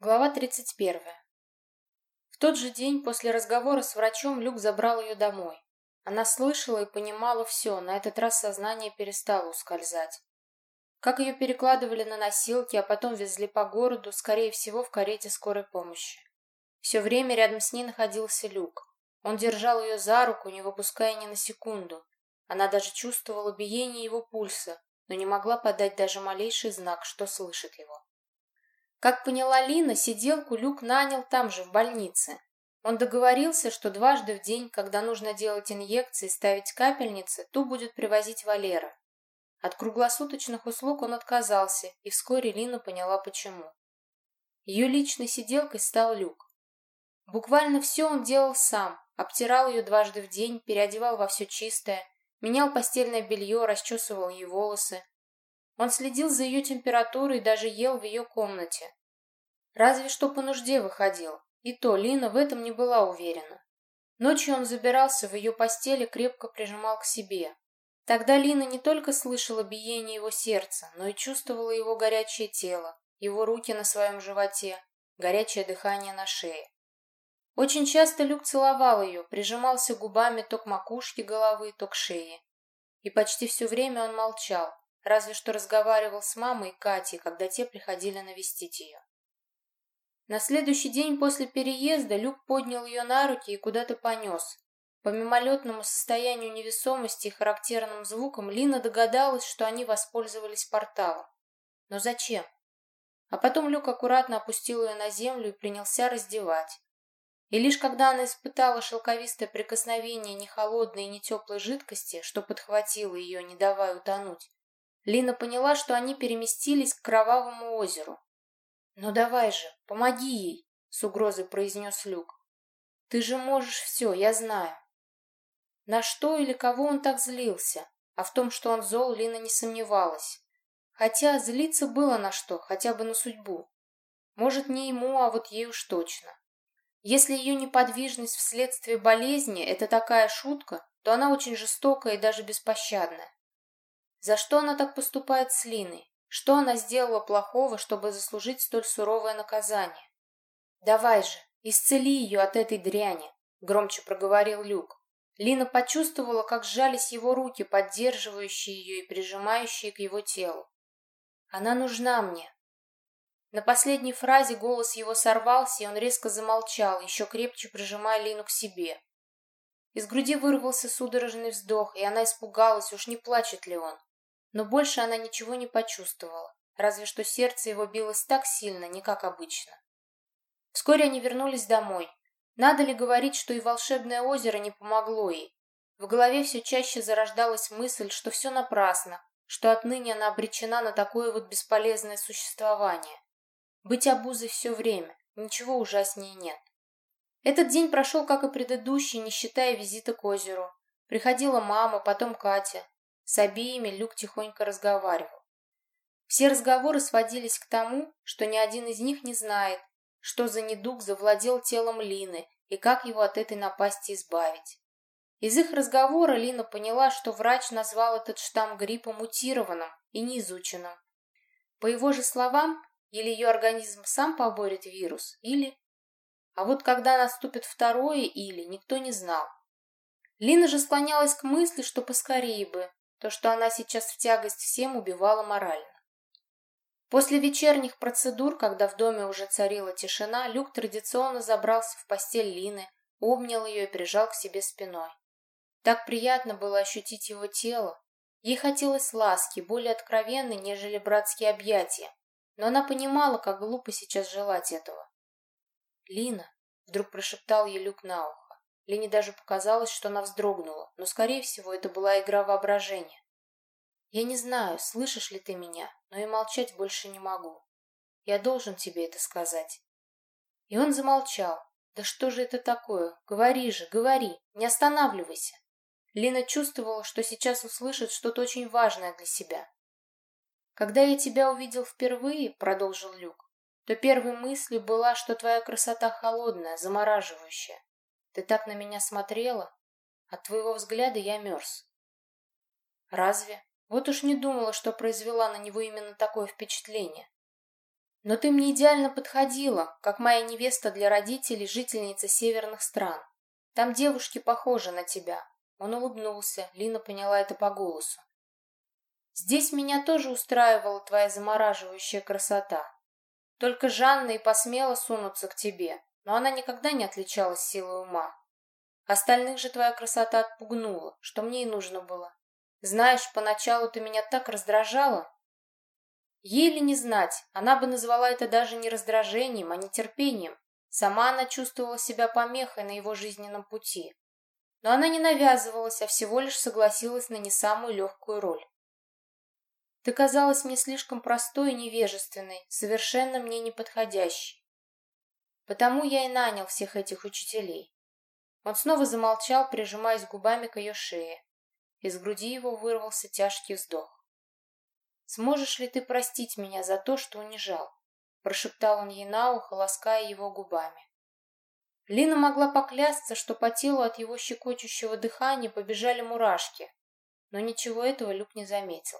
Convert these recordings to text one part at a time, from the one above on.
Глава 31. В тот же день после разговора с врачом Люк забрал ее домой. Она слышала и понимала все, на этот раз сознание перестало ускользать. Как ее перекладывали на носилки, а потом везли по городу, скорее всего, в карете скорой помощи. Все время рядом с ней находился Люк. Он держал ее за руку, не выпуская ни на секунду. Она даже чувствовала биение его пульса, но не могла подать даже малейший знак, что слышит его. Как поняла Лина, сиделку Люк нанял там же, в больнице. Он договорился, что дважды в день, когда нужно делать инъекции и ставить капельницы, ту будет привозить Валера. От круглосуточных услуг он отказался, и вскоре Лина поняла почему. Ее личной сиделкой стал Люк. Буквально все он делал сам, обтирал ее дважды в день, переодевал во все чистое, менял постельное белье, расчесывал ей волосы, он следил за ее температурой и даже ел в ее комнате. Разве что по нужде выходил, и то Лина в этом не была уверена. Ночью он забирался в ее постель и крепко прижимал к себе. Тогда Лина не только слышала биение его сердца, но и чувствовала его горячее тело, его руки на своем животе, горячее дыхание на шее. Очень часто Люк целовал ее, прижимался губами то к макушке головы, то к шее. И почти все время он молчал, разве что разговаривал с мамой и Катей, когда те приходили навестить ее. На следующий день после переезда Люк поднял ее на руки и куда-то понес. По мимолетному состоянию невесомости и характерным звукам Лина догадалась, что они воспользовались порталом. Но зачем? А потом Люк аккуратно опустил ее на землю и принялся раздевать. И лишь когда она испытала шелковистое прикосновение не холодной и не теплой жидкости, что подхватило ее, не давая утонуть, Лина поняла, что они переместились к Кровавому озеру. «Ну давай же, помоги ей!» — с угрозой произнес Люк. «Ты же можешь все, я знаю». На что или кого он так злился, а в том, что он зол, Лина не сомневалась. Хотя злиться было на что, хотя бы на судьбу. Может, не ему, а вот ей уж точно. Если ее неподвижность вследствие болезни – это такая шутка, то она очень жестокая и даже беспощадная. За что она так поступает с Линой? Что она сделала плохого, чтобы заслужить столь суровое наказание? «Давай же, исцели ее от этой дряни», — громче проговорил Люк. Лина почувствовала, как сжались его руки, поддерживающие ее и прижимающие к его телу. «Она нужна мне». На последней фразе голос его сорвался, и он резко замолчал, еще крепче прижимая Лину к себе. Из груди вырвался судорожный вздох, и она испугалась, уж не плачет ли он. Но больше она ничего не почувствовала, разве что сердце его билось так сильно, не как обычно. Вскоре они вернулись домой. Надо ли говорить, что и волшебное озеро не помогло ей? В голове все чаще зарождалась мысль, что все напрасно, что отныне она обречена на такое вот бесполезное существование. Быть обузой все время, ничего ужаснее нет. Этот день прошел, как и предыдущий, не считая визита к озеру. Приходила мама, потом Катя. С обеими Люк тихонько разговаривал. Все разговоры сводились к тому, что ни один из них не знает, что за недуг завладел телом Лины и как его от этой напасти избавить. Из их разговора Лина поняла, что врач назвал этот штамм гриппа мутированным и неизученным. По его же словам, или ее организм сам поборет вирус, или... А вот когда наступит второе «или», никто не знал. Лина же склонялась к мысли, что поскорее бы, то, что она сейчас в тягость всем, убивало морально. После вечерних процедур, когда в доме уже царила тишина, Люк традиционно забрался в постель Лины, обнял ее и прижал к себе спиной. Так приятно было ощутить его тело. Ей хотелось ласки, более откровенной, нежели братские объятия, но она понимала, как глупо сейчас желать этого. «Лина», — вдруг прошептал ей Люк на ухо. Лене даже показалось, что она вздрогнула, но, скорее всего, это была игра воображения. «Я не знаю, слышишь ли ты меня, но и молчать больше не могу. Я должен тебе это сказать». И он замолчал. «Да что же это такое? Говори же, говори, не останавливайся». Лина чувствовала, что сейчас услышит что-то очень важное для себя. «Когда я тебя увидел впервые», — продолжил Люк, то первой мыслью была, что твоя красота холодная, замораживающая. Ты так на меня смотрела. От твоего взгляда я мерз. Разве? Вот уж не думала, что произвела на него именно такое впечатление. Но ты мне идеально подходила, как моя невеста для родителей, жительница северных стран. Там девушки похожи на тебя. Он улыбнулся, Лина поняла это по голосу. Здесь меня тоже устраивала твоя замораживающая красота. Только Жанна и посмела сунуться к тебе, но она никогда не отличалась силой ума. Остальных же твоя красота отпугнула, что мне и нужно было. Знаешь, поначалу ты меня так раздражала. Еле не знать, она бы назвала это даже не раздражением, а нетерпением. Сама она чувствовала себя помехой на его жизненном пути. Но она не навязывалась, а всего лишь согласилась на не самую легкую роль. Ты казалась мне слишком простой и невежественной, совершенно мне неподходящей. Потому я и нанял всех этих учителей. Он снова замолчал, прижимаясь губами к ее шее. Из груди его вырвался тяжкий вздох. «Сможешь ли ты простить меня за то, что унижал?» Прошептал он ей на ухо, лаская его губами. Лина могла поклясться, что по телу от его щекочущего дыхания побежали мурашки, но ничего этого Люк не заметил.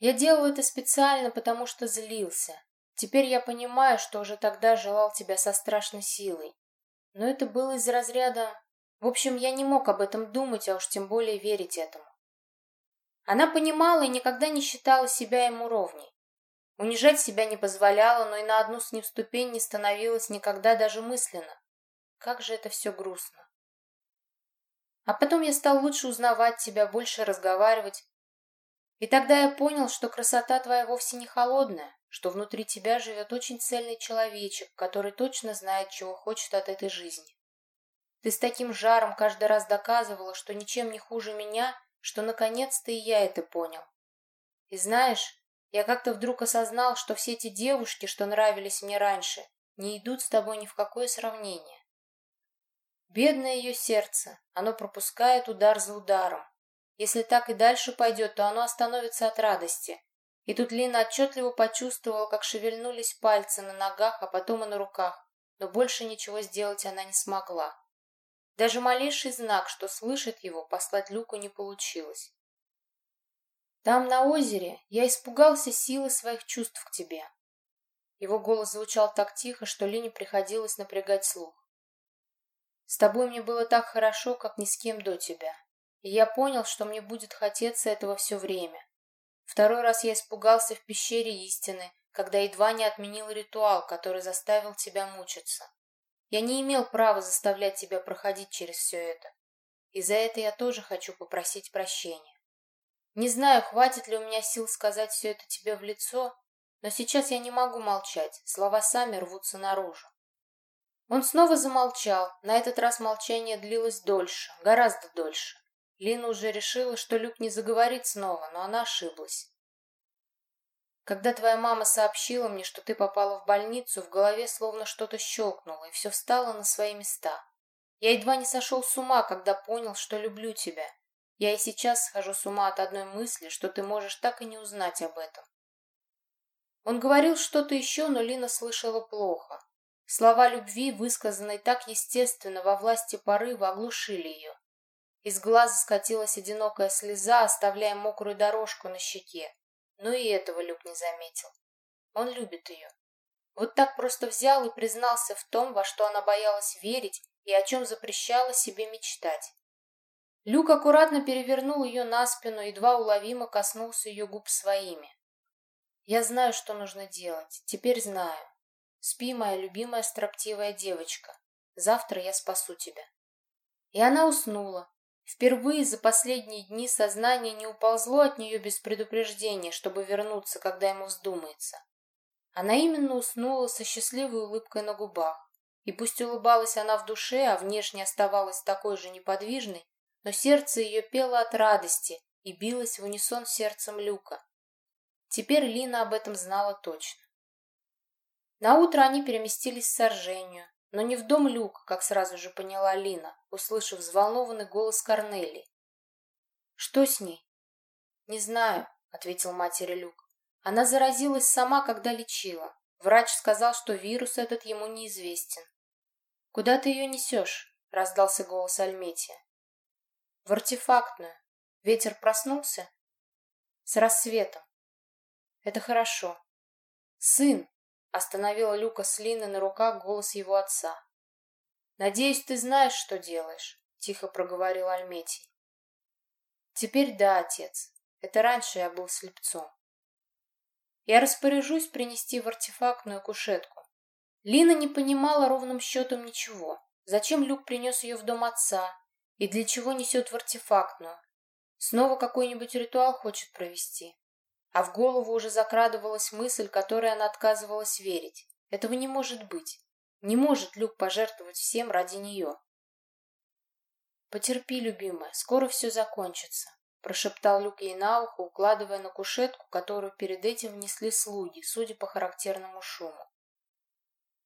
«Я делал это специально, потому что злился. Теперь я понимаю, что уже тогда желал тебя со страшной силой. Но это было из разряда в общем, я не мог об этом думать, а уж тем более верить этому. Она понимала и никогда не считала себя ему ровней. Унижать себя не позволяла, но и на одну с ним ступень не становилась никогда даже мысленно. Как же это все грустно. А потом я стал лучше узнавать тебя, больше разговаривать. И тогда я понял, что красота твоя вовсе не холодная, что внутри тебя живет очень цельный человечек, который точно знает, чего хочет от этой жизни. Ты с таким жаром каждый раз доказывала, что ничем не хуже меня, что наконец-то и я это понял. И знаешь, я как-то вдруг осознал, что все эти девушки, что нравились мне раньше, не идут с тобой ни в какое сравнение. Бедное ее сердце, оно пропускает удар за ударом. Если так и дальше пойдет, то оно остановится от радости. И тут Лина отчетливо почувствовала, как шевельнулись пальцы на ногах, а потом и на руках, но больше ничего сделать она не смогла. Даже малейший знак, что слышит его, послать Люку не получилось. Там, на озере, я испугался силы своих чувств к тебе. Его голос звучал так тихо, что Лине приходилось напрягать слух. С тобой мне было так хорошо, как ни с кем до тебя. И я понял, что мне будет хотеться этого все время. Второй раз я испугался в пещере истины, когда едва не отменил ритуал, который заставил тебя мучиться. Я не имел права заставлять тебя проходить через все это. И за это я тоже хочу попросить прощения. Не знаю, хватит ли у меня сил сказать все это тебе в лицо, но сейчас я не могу молчать, слова сами рвутся наружу. Он снова замолчал, на этот раз молчание длилось дольше, гораздо дольше. Лина уже решила, что Люк не заговорит снова, но она ошиблась. Когда твоя мама сообщила мне, что ты попала в больницу, в голове словно что-то щелкнуло, и все встало на свои места. Я едва не сошел с ума, когда понял, что люблю тебя. Я и сейчас схожу с ума от одной мысли, что ты можешь так и не узнать об этом. Он говорил что-то еще, но Лина слышала плохо. Слова любви, высказанные так естественно во власти порыва, оглушили ее. Из глаза скатилась одинокая слеза, оставляя мокрую дорожку на щеке. Но и этого Люк не заметил. Он любит ее. Вот так просто взял и признался в том, во что она боялась верить и о чем запрещала себе мечтать. Люк аккуратно перевернул ее на спину, едва уловимо коснулся ее губ своими. «Я знаю, что нужно делать. Теперь знаю. Спи, моя любимая строптивая девочка. Завтра я спасу тебя». И она уснула, Впервые за последние дни сознание не уползло от нее без предупреждения, чтобы вернуться, когда ему вздумается. Она именно уснула со счастливой улыбкой на губах. И пусть улыбалась она в душе, а внешне оставалась такой же неподвижной, но сердце ее пело от радости и билось в унисон сердцем Люка. Теперь Лина об этом знала точно. На утро они переместились в Соржению, но не в дом Люк, как сразу же поняла Лина, услышав взволнованный голос Корнели. «Что с ней?» «Не знаю», — ответил матери Люк. «Она заразилась сама, когда лечила. Врач сказал, что вирус этот ему неизвестен». «Куда ты ее несешь?» — раздался голос Альметия. «В артефактную. Ветер проснулся?» «С рассветом». «Это хорошо. «Сын!» — остановила Люка с Линой на руках голос его отца. «Надеюсь, ты знаешь, что делаешь», — тихо проговорил Альметий. «Теперь да, отец. Это раньше я был слепцом. Я распоряжусь принести в артефактную кушетку. Лина не понимала ровным счетом ничего. Зачем Люк принес ее в дом отца? И для чего несет в артефактную? Снова какой-нибудь ритуал хочет провести. А в голову уже закрадывалась мысль, которой она отказывалась верить. Этого не может быть. Не может Люк пожертвовать всем ради нее. «Потерпи, любимая, скоро все закончится», прошептал Люк ей на ухо, укладывая на кушетку, которую перед этим внесли слуги, судя по характерному шуму.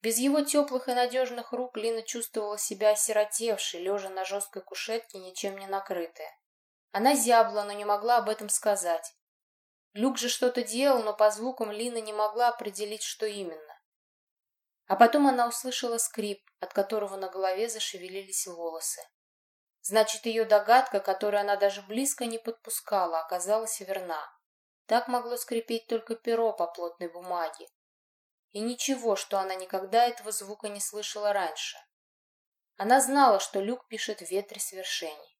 Без его теплых и надежных рук Лина чувствовала себя осиротевшей, лежа на жесткой кушетке, ничем не накрытая. Она зябла, но не могла об этом сказать. Люк же что-то делал, но по звукам Лина не могла определить, что именно. А потом она услышала скрип, от которого на голове зашевелились волосы. Значит, ее догадка, которую она даже близко не подпускала, оказалась верна. Так могло скрипеть только перо по плотной бумаге. И ничего, что она никогда этого звука не слышала раньше. Она знала, что Люк пишет в ветре свершений.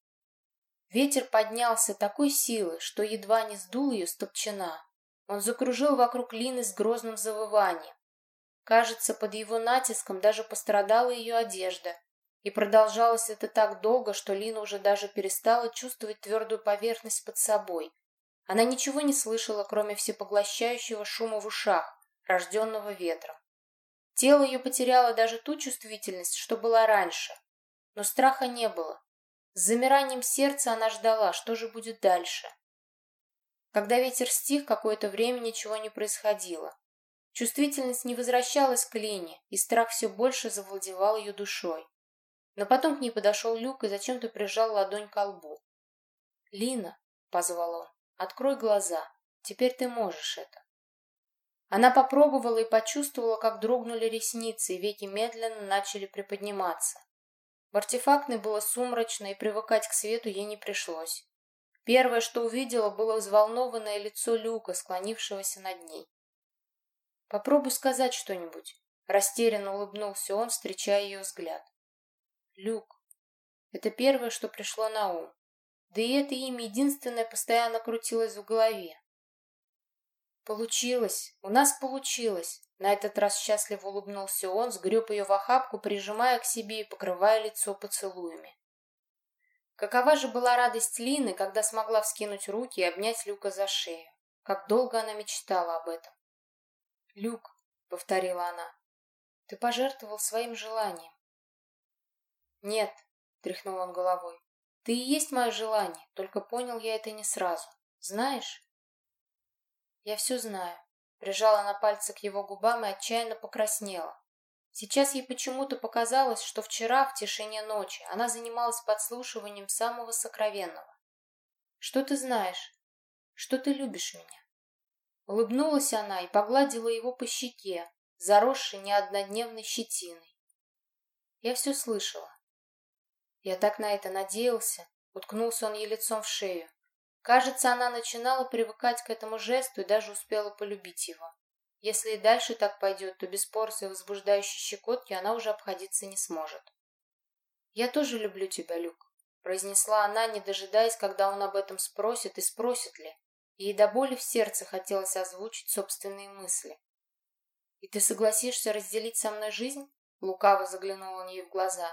Ветер поднялся такой силой, что едва не сдул ее с. Он закружил вокруг Лины с грозным завыванием. Кажется, под его натиском даже пострадала ее одежда, и продолжалось это так долго, что Лина уже даже перестала чувствовать твердую поверхность под собой. Она ничего не слышала, кроме всепоглощающего шума в ушах, рожденного ветром. Тело ее потеряло даже ту чувствительность, что была раньше. Но страха не было. С замиранием сердца она ждала, что же будет дальше. Когда ветер стих, какое-то время ничего не происходило. Чувствительность не возвращалась к Лене, и страх все больше завладевал ее душой. Но потом к ней подошел Люк и зачем-то прижал ладонь к лбу. «Лина», — позвал он, — «открой глаза. Теперь ты можешь это». Она попробовала и почувствовала, как дрогнули ресницы, и веки медленно начали приподниматься. В артефактной было сумрачно, и привыкать к свету ей не пришлось. Первое, что увидела, было взволнованное лицо Люка, склонившегося над ней. «Попробуй сказать что-нибудь», — растерянно улыбнулся он, встречая ее взгляд. Люк. Это первое, что пришло на ум. Да и это имя единственное постоянно крутилось в голове. Получилось. У нас получилось. На этот раз счастливо улыбнулся он, сгреб ее в охапку, прижимая к себе и покрывая лицо поцелуями. Какова же была радость Лины, когда смогла вскинуть руки и обнять Люка за шею. Как долго она мечтала об этом. «Люк», — повторила она, — «ты пожертвовал своим желанием. «Нет», — тряхнул он головой, — «ты и есть мое желание, только понял я это не сразу. Знаешь?» «Я все знаю», — прижала на пальцы к его губам и отчаянно покраснела. Сейчас ей почему-то показалось, что вчера, в тишине ночи, она занималась подслушиванием самого сокровенного. «Что ты знаешь? Что ты любишь меня?» Улыбнулась она и погладила его по щеке, заросшей неоднодневной щетиной. Я все слышала. Я так на это надеялся. Уткнулся он ей лицом в шею. Кажется, она начинала привыкать к этому жесту и даже успела полюбить его. Если и дальше так пойдет, то без порции возбуждающей щекотки она уже обходиться не сможет. «Я тоже люблю тебя, Люк», — произнесла она, не дожидаясь, когда он об этом спросит и спросит ли. Ей до боли в сердце хотелось озвучить собственные мысли. «И ты согласишься разделить со мной жизнь?» — лукаво заглянул он ей в глаза.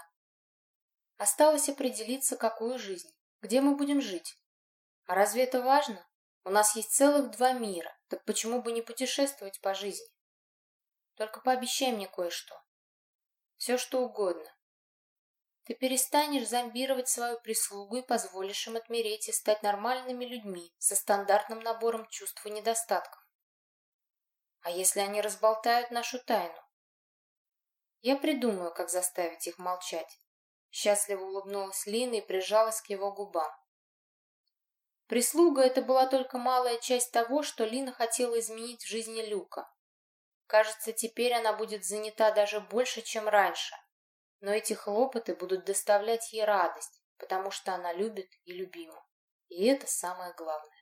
Осталось определиться, какую жизнь, где мы будем жить. А разве это важно? У нас есть целых два мира, так почему бы не путешествовать по жизни? Только пообещай мне кое-что. Все, что угодно. Ты перестанешь зомбировать свою прислугу и позволишь им отмереть и стать нормальными людьми со стандартным набором чувств и недостатков. А если они разболтают нашу тайну? Я придумаю, как заставить их молчать. Счастливо улыбнулась Лина и прижалась к его губам. Прислуга — это была только малая часть того, что Лина хотела изменить в жизни Люка. Кажется, теперь она будет занята даже больше, чем раньше. Но эти хлопоты будут доставлять ей радость, потому что она любит и любима. И это самое главное.